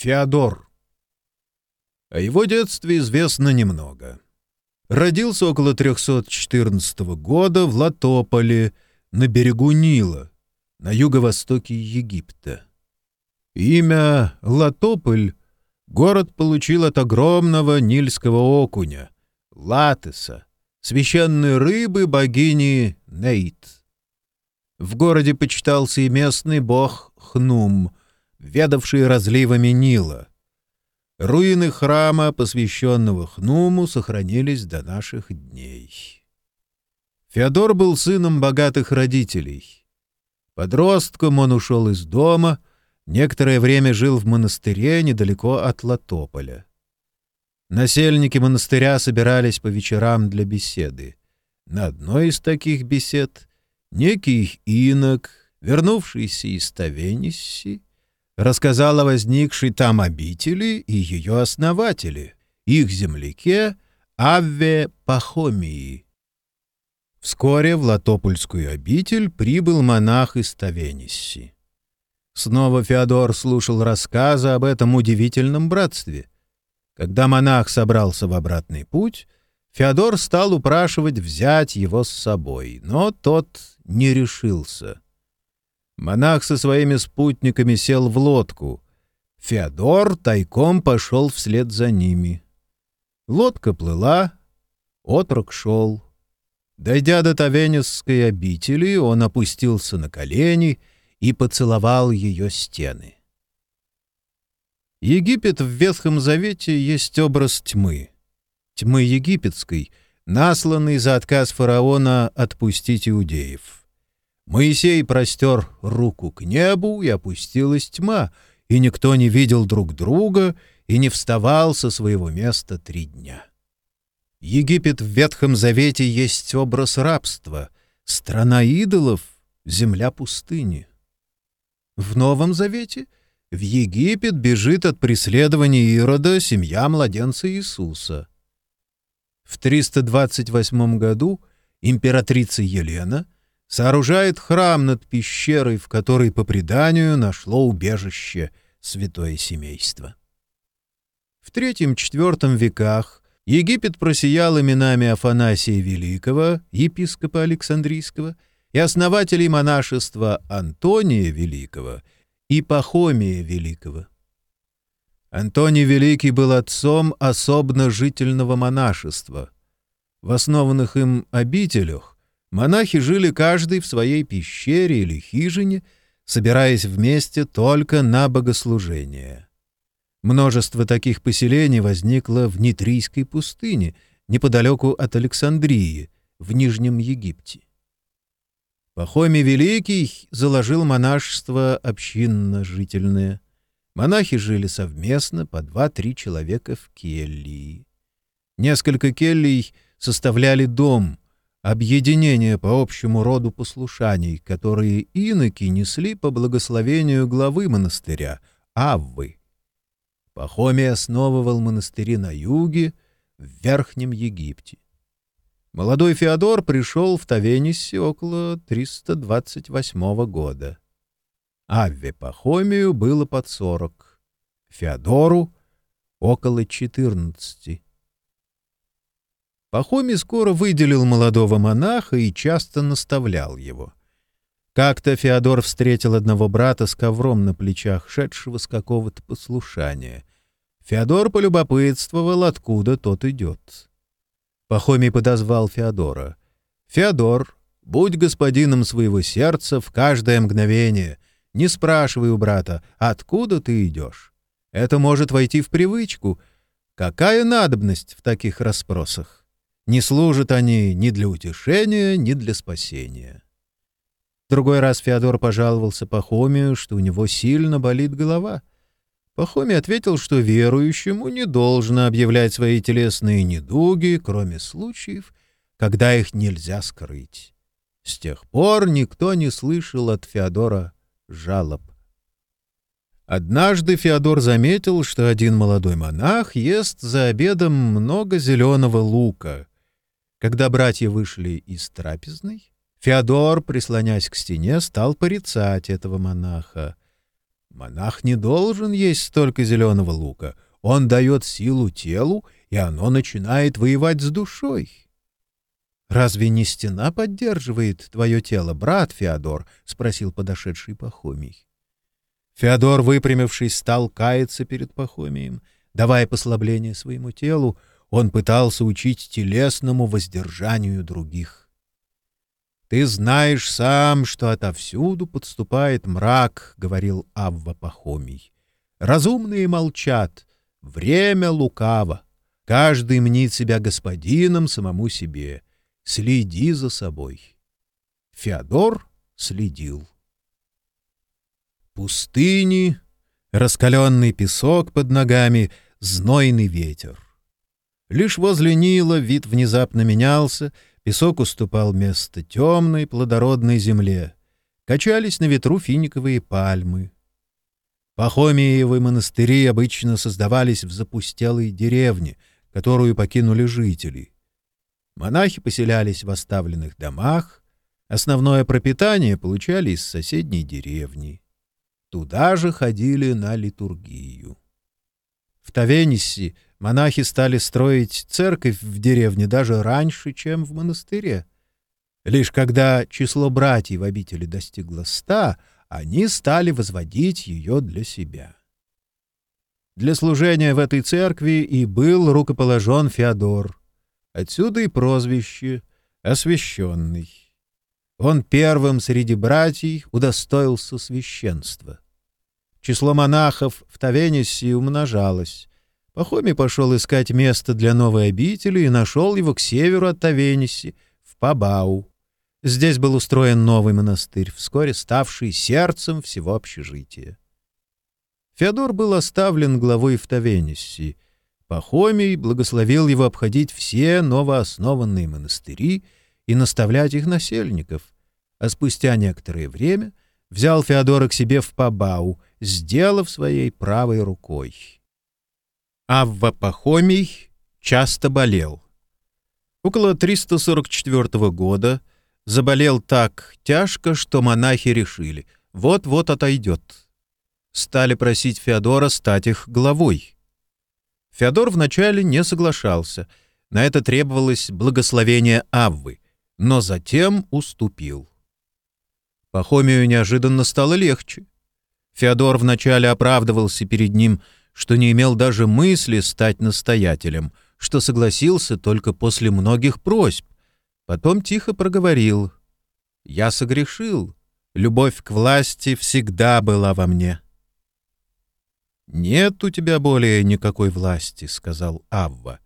Феодор. О его детстве известно немного. Родился около 314 года в Латополе, на берегу Нила, на юго-востоке Египта. Имя Латополь город получил от огромного нильского окуня, латеса, священной рыбы богини Нейт. В городе почитался и местный бог Хнум, ведавший разливами Нила. Руины храма, посвященного Хнуму, сохранились до наших дней. Феодор был сыном богатых родителей. Подростком он ушел из дома, некоторое время жил в монастыре недалеко от Латополя. Насельники монастыря собирались по вечерам для беседы. На одной из таких бесед некий инок, вернувшийся из Тавенисси, рассказал о возникшей там обители и ее основателе, их земляке Авве Пахомии. Вскоре в Латопольскую обитель прибыл монах из Тавенисси. Снова Феодор слушал рассказы об этом удивительном братстве. Когда монах собрался в обратный путь, Феодор стал упрашивать взять его с собой, но тот не решился. Монах со своими спутниками сел в лодку. Феодор тайком пошел вслед за ними. Лодка плыла, отрок шел. Дойдя до Тавенесской обители, он опустился на колени и поцеловал ее стены. Египет в Ветхом Завете есть образ тьмы. Тьмы египетской, насланный за отказ фараона отпустить иудеев. Моисей простер руку к небу, и опустилась тьма, и никто не видел друг друга и не вставал со своего места три дня. Египет в Ветхом Завете есть образ рабства, страна идолов, земля пустыни. В Новом Завете в Египет бежит от преследования Ирода семья младенца Иисуса. В 328 году императрица Елена — сооружает храм над пещерой, в которой, по преданию, нашло убежище святое семейство. В III-IV веках Египет просиял именами Афанасия Великого, епископа Александрийского, и основателей монашества Антония Великого и Пахомия Великого. Антоний Великий был отцом особно жительного монашества. В основанных им обителях Монахи жили каждый в своей пещере или хижине, собираясь вместе только на богослужение. Множество таких поселений возникло в Нитрийской пустыне, неподалеку от Александрии, в Нижнем Египте. Пахомий Великий заложил монашество общинно-жительное. Монахи жили совместно по два-три человека в кельи. Несколько келлий составляли дом, объединение по общему роду послушаний, которые иноки несли по благословению главы монастыря, Аввы. Пахомий основывал монастыри на юге, в Верхнем Египте. Молодой Феодор пришел в Тавенисе около 328 года. Авве Пахомию было под 40, Феодору — около 14. Пахоми скоро выделил молодого монаха и часто наставлял его. Как-то Феодор встретил одного брата с ковром на плечах, шедшего с какого-то послушания. Феодор полюбопытствовал, откуда тот идет. Пахомий подозвал Феодора. «Феодор, будь господином своего сердца в каждое мгновение. Не спрашивай у брата, откуда ты идешь. Это может войти в привычку. Какая надобность в таких расспросах?» Не служат они ни для утешения, ни для спасения. Другой раз Феодор пожаловался Пахомию, что у него сильно болит голова. Пахомий ответил, что верующему не должно объявлять свои телесные недуги, кроме случаев, когда их нельзя скрыть. С тех пор никто не слышал от Феодора жалоб. Однажды Феодор заметил, что один молодой монах ест за обедом много зеленого лука — когда братья вышли из трапезной, Феодор, прислонясь к стене, стал порицать этого монаха. Монах не должен есть столько зеленого лука. Он дает силу телу, и оно начинает воевать с душой. «Разве не стена поддерживает твое тело, брат Феодор?» — спросил подошедший Пахомий. Феодор, выпрямившись, стал каяться перед Пахомием. Давая послабление своему телу, он пытался учить телесному воздержанию других. «Ты знаешь сам, что отовсюду подступает мрак», — говорил Авва Пахомий. «Разумные молчат. Время лукаво. Каждый мнит себя господином самому себе. Следи за собой». Феодор следил. Пустыни, раскаленный песок под ногами, знойный ветер. Лишь возле Нила вид внезапно менялся — Песок уступал место темной, плодородной земле. Качались на ветру финиковые пальмы. Пахомиевы монастыри обычно создавались в запустелой деревне, которую покинули жители. Монахи поселялись в оставленных домах, основное пропитание получали из соседней деревни. Туда же ходили на литургию. В Тавениссе монахи стали строить церковь в деревне даже раньше, чем в монастыре. Лишь когда число братьев в обители достигло ста, они стали возводить ее для себя. Для служения в этой церкви и был рукоположен Феодор. Отсюда и прозвище «Освященный». Он первым среди братьев удостоился священства. Число монахов в Тавенисе умножалось. Пахомий пошел искать место для новой обители и нашел его к северу от Тавениси, в Пабау. Здесь был устроен новый монастырь, вскоре ставший сердцем всего общежития. Феодор был оставлен главой в Тавениси. Пахомий благословил его обходить все новооснованные монастыри и наставлять их насельников, а спустя некоторое время взял Феодора к себе в Пабау, сделав своей правой рукой. Авва Пахомий часто болел. Около 344 года заболел так тяжко, что монахи решили — вот-вот отойдет. Стали просить Феодора стать их главой. Феодор вначале не соглашался, на это требовалось благословение Аввы, но затем уступил. Пахомию неожиданно стало легче. Феодор вначале оправдывался перед ним — что не имел даже мысли стать настоятелем, что согласился только после многих просьб. Потом тихо проговорил. «Я согрешил. Любовь к власти всегда была во мне». «Нет у тебя более никакой власти», — сказал Авва.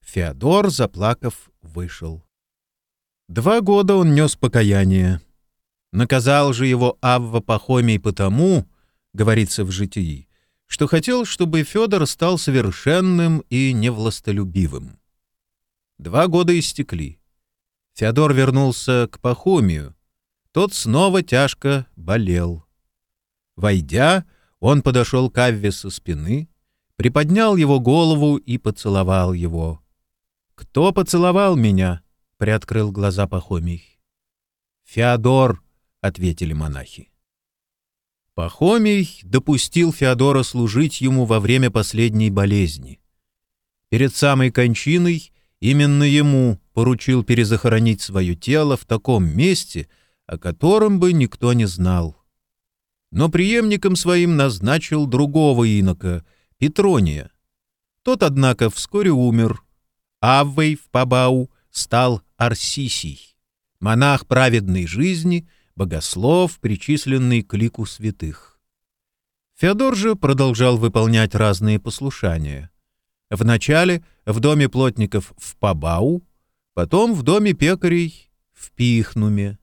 Феодор, заплакав, вышел. Два года он нес покаяние. Наказал же его Авва Пахомий потому, говорится в житии, что хотел, чтобы Федор стал совершенным и невластолюбивым. Два года истекли. Феодор вернулся к Пахомию. Тот снова тяжко болел. Войдя, он подошел к Авве со спины, приподнял его голову и поцеловал его. «Кто поцеловал меня?» — приоткрыл глаза Пахомий. «Феодор», — ответили монахи. Пахомий допустил Феодора служить ему во время последней болезни. Перед самой кончиной именно ему поручил перезахоронить свое тело в таком месте, о котором бы никто не знал. Но преемником своим назначил другого инока, Петрония. Тот, однако, вскоре умер. Аввой в Пабау стал Арсисий, монах праведной жизни — богослов, причисленный к лику святых. Феодор же продолжал выполнять разные послушания. Вначале в доме плотников в Пабау, потом в доме пекарей в Пихнуме.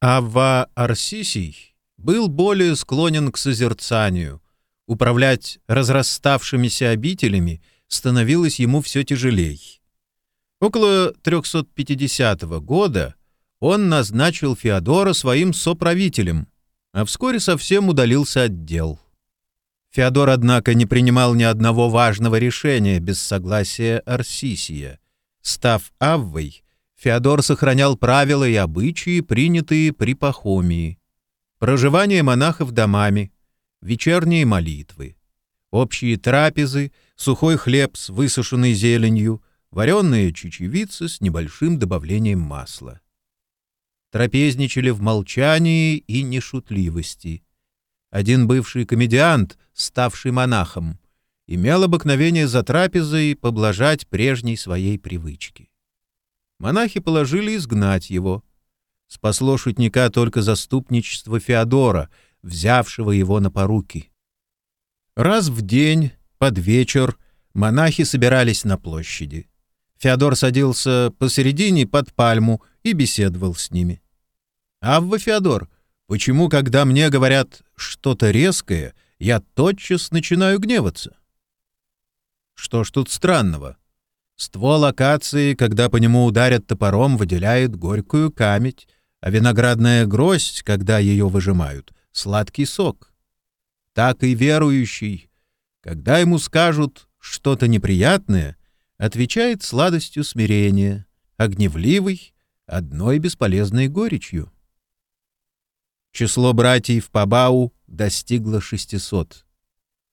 Авва Арсисий был более склонен к созерцанию. Управлять разраставшимися обителями становилось ему все тяжелей. Около 350 года он назначил Феодора своим соправителем, а вскоре совсем удалился от дел. Феодор, однако, не принимал ни одного важного решения без согласия Арсисия. Став Аввой, Феодор сохранял правила и обычаи, принятые при Пахомии. Проживание монахов домами, вечерние молитвы, общие трапезы, сухой хлеб с высушенной зеленью, вареные чечевицы с небольшим добавлением масла. Трапезничали в молчании и нешутливости. Один бывший комедиант, ставший монахом, имел обыкновение за трапезой поблажать прежней своей привычки. Монахи положили изгнать его. Спасло шутника только заступничество Феодора, взявшего его на поруки. Раз в день, под вечер, монахи собирались на площади. Феодор садился посередине под пальму и беседовал с ними. «Авва, Феодор, почему, когда мне говорят что-то резкое, я тотчас начинаю гневаться?» «Что ж тут странного?» Ствол акации, когда по нему ударят топором, выделяет горькую камедь, а виноградная гроздь, когда ее выжимают, — сладкий сок. Так и верующий, когда ему скажут что-то неприятное, отвечает сладостью смирения, а гневливый — одной бесполезной горечью. Число братьев по Бау достигло 600.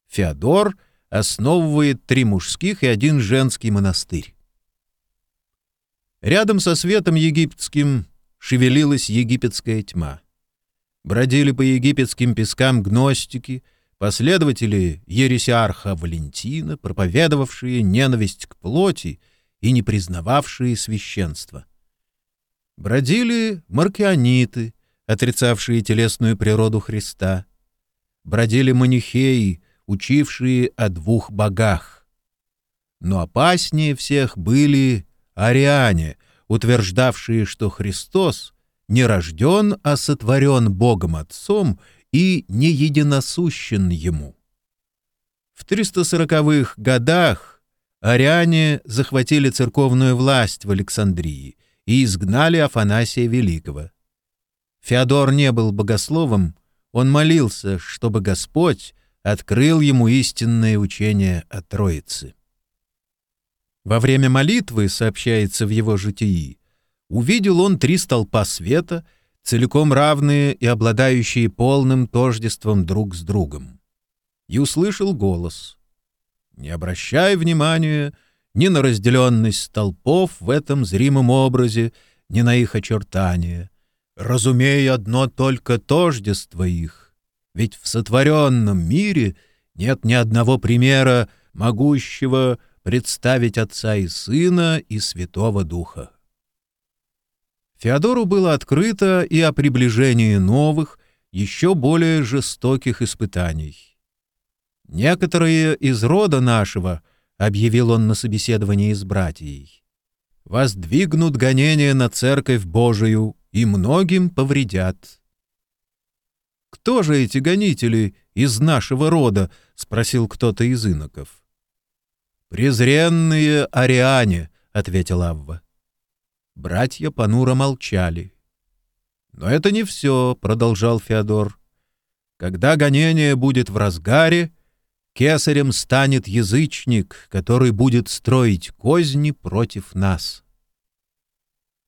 Феодор основывает три мужских и один женский монастырь. Рядом со светом египетским шевелилась египетская тьма. Бродили по египетским пескам гностики, последователи ересиарха Валентина, проповедовавшие ненависть к плоти и не признававшие священство. Бродили маркиониты, отрицавшие телесную природу Христа. Бродили манихеи, учившие о двух богах. Но опаснее всех были ариане, утверждавшие, что Христос не рожден, а сотворен Богом Отцом и не единосущен Ему. В 340-х годах ариане захватили церковную власть в Александрии и изгнали Афанасия Великого. Феодор не был богословом, он молился, чтобы Господь открыл ему истинное учение о Троице. Во время молитвы, сообщается в его житии, увидел он три столпа света, целиком равные и обладающие полным тождеством друг с другом. И услышал голос. «Не обращай внимания ни на разделенность столпов в этом зримом образе, ни на их очертания. Разумей одно только тождество их ведь в сотворенном мире нет ни одного примера, могущего представить Отца и Сына и Святого Духа. Феодору было открыто и о приближении новых, еще более жестоких испытаний. «Некоторые из рода нашего», — объявил он на собеседовании с братьей, — «воздвигнут гонения на Церковь Божию и многим повредят». «Кто же эти гонители из нашего рода?» — спросил кто-то из иноков. «Презренные ариане», — ответил Авва. Братья понуро молчали. «Но это не все», — продолжал Феодор. «Когда гонение будет в разгаре, кесарем станет язычник, который будет строить козни против нас».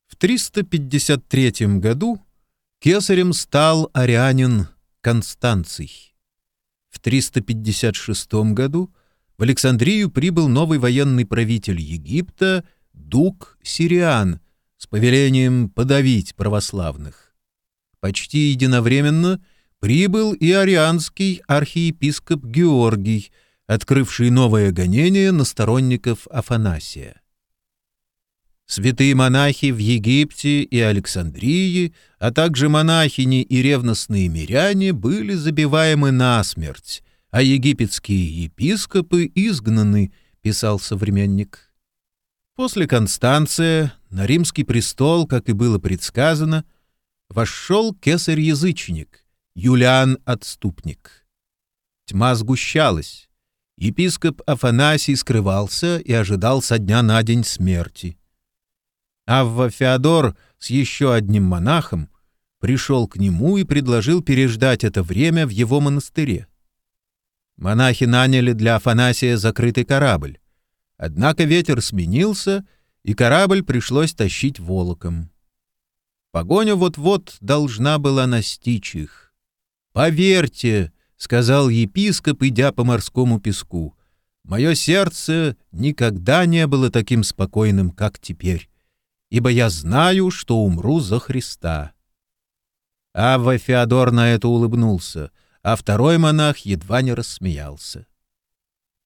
В 353 году кесарем стал арианин Констанций. В 356 году в Александрию прибыл новый военный правитель Египта Дук Сириан с повелением подавить православных. Почти единовременно прибыл и арианский архиепископ Георгий, открывший новое гонение на сторонников Афанасия. Святые монахи в Египте и Александрии, а также монахини и ревностные миряне были забиваемы насмерть, а египетские епископы изгнаны, писал современник. После Констанция на римский престол, как и было предсказано, вошел кесарь-язычник, Юлиан-отступник. Тьма сгущалась. Епископ Афанасий скрывался и ожидал со дня на день смерти. Авва Феодор с еще одним монахом пришел к нему и предложил переждать это время в его монастыре. Монахи наняли для Афанасия закрытый корабль. Однако ветер сменился, и корабль пришлось тащить волоком. Погоня вот-вот должна была настичь их. «Поверьте», — сказал епископ, идя по морскому песку. «Мое сердце никогда не было таким спокойным, как теперь, ибо я знаю, что умру за Христа». Авва Феодор на это улыбнулся, а второй монах едва не рассмеялся.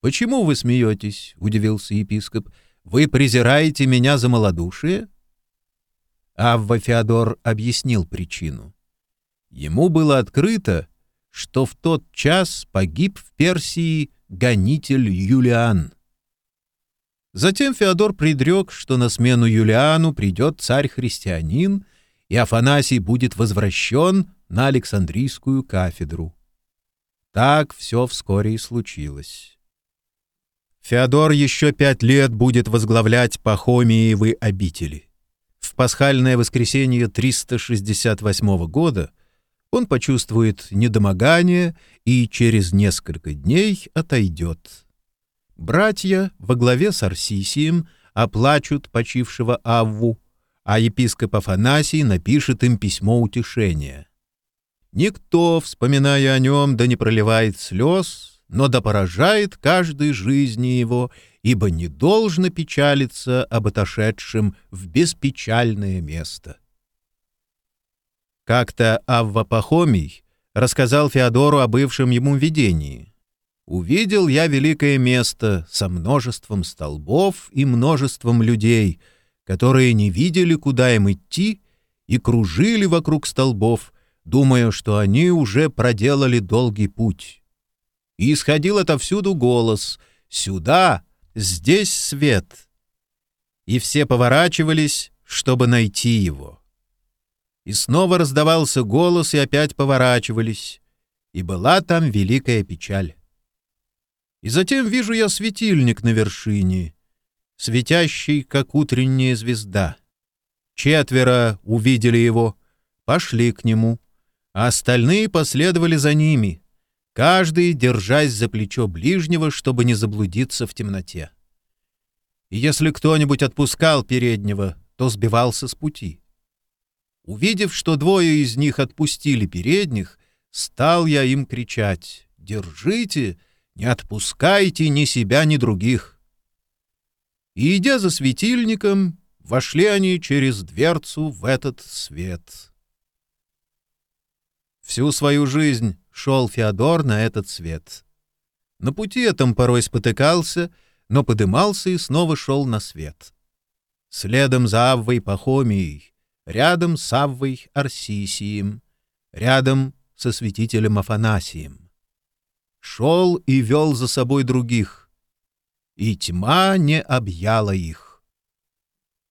«Почему вы смеетесь?» — удивился епископ. «Вы презираете меня за малодушие?» Авва Феодор объяснил причину. Ему было открыто, что в тот час погиб в Персии гонитель Юлиан. Затем Феодор предрек, что на смену Юлиану придет царь-христианин, и Афанасий будет возвращен на Александрийскую кафедру. Так все вскоре и случилось. Феодор еще пять лет будет возглавлять Пахомиевы обители. В пасхальное воскресенье 368 года он почувствует недомогание и через несколько дней отойдет. Братья во главе с Арсисием оплачут почившего Авву, а епископ Афанасий напишет им письмо утешения. Никто, вспоминая о нем, да не проливает слез, но да поражает каждой жизни его, ибо не должно печалиться об отошедшем в беспечальное место. Как-то Авва Пахомий рассказал Феодору о бывшем ему видении. «Увидел я великое место со множеством столбов и множеством людей, которые не видели, куда им идти, и кружили вокруг столбов, думая, что они уже проделали долгий путь. И исходил отовсюду голос «Сюда! Здесь свет!» И все поворачивались, чтобы найти его. И снова раздавался голос, и опять поворачивались. И была там великая печаль. И затем вижу я светильник на вершине, светящий, как утренняя звезда. Четверо увидели его, пошли к нему, а остальные последовали за ними, каждый держась за плечо ближнего, чтобы не заблудиться в темноте. И если кто-нибудь отпускал переднего, то сбивался с пути. Увидев, что двое из них отпустили передних, стал я им кричать «Держите! Не отпускайте ни себя, ни других!» И, идя за светильником, вошли они через дверцу в этот свет. Всю свою жизнь шел Феодор на этот свет. На пути этом порой спотыкался, но подымался и снова шел на свет. Следом за Аввой Пахомией рядом с Аввой Арсисием, рядом со святителем Афанасием. Шел и вел за собой других, и тьма не объяла их.